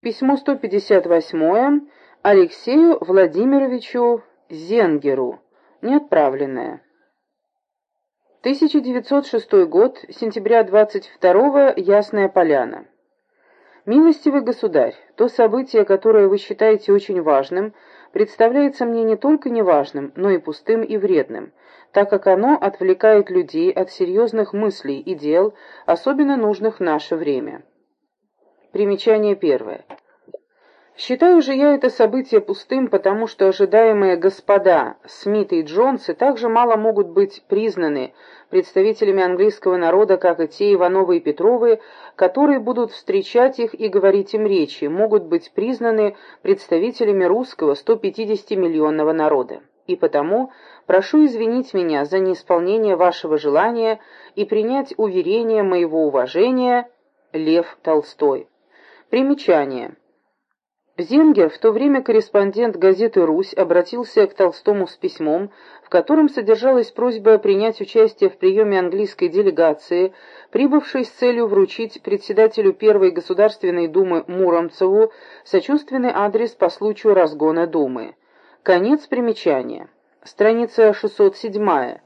Письмо 158 Алексею Владимировичу Зенгеру, неотправленное. 1906 год, сентября 22 Ясная Поляна. Милостивый государь, то событие, которое вы считаете очень важным, представляется мне не только неважным, но и пустым и вредным, так как оно отвлекает людей от серьезных мыслей и дел, особенно нужных в наше время. Примечание первое. Считаю же я это событие пустым, потому что ожидаемые господа Смит и Джонсы также мало могут быть признаны представителями английского народа, как и те Ивановы и Петровы, которые будут встречать их и говорить им речи, могут быть признаны представителями русского 150-миллионного народа. И потому прошу извинить меня за неисполнение вашего желания и принять уверение моего уважения Лев Толстой. Примечание. Зингер, в то время корреспондент газеты «Русь», обратился к Толстому с письмом, в котором содержалась просьба принять участие в приеме английской делегации, прибывшей с целью вручить председателю Первой Государственной Думы Муромцеву сочувственный адрес по случаю разгона Думы. Конец примечания. Страница 607.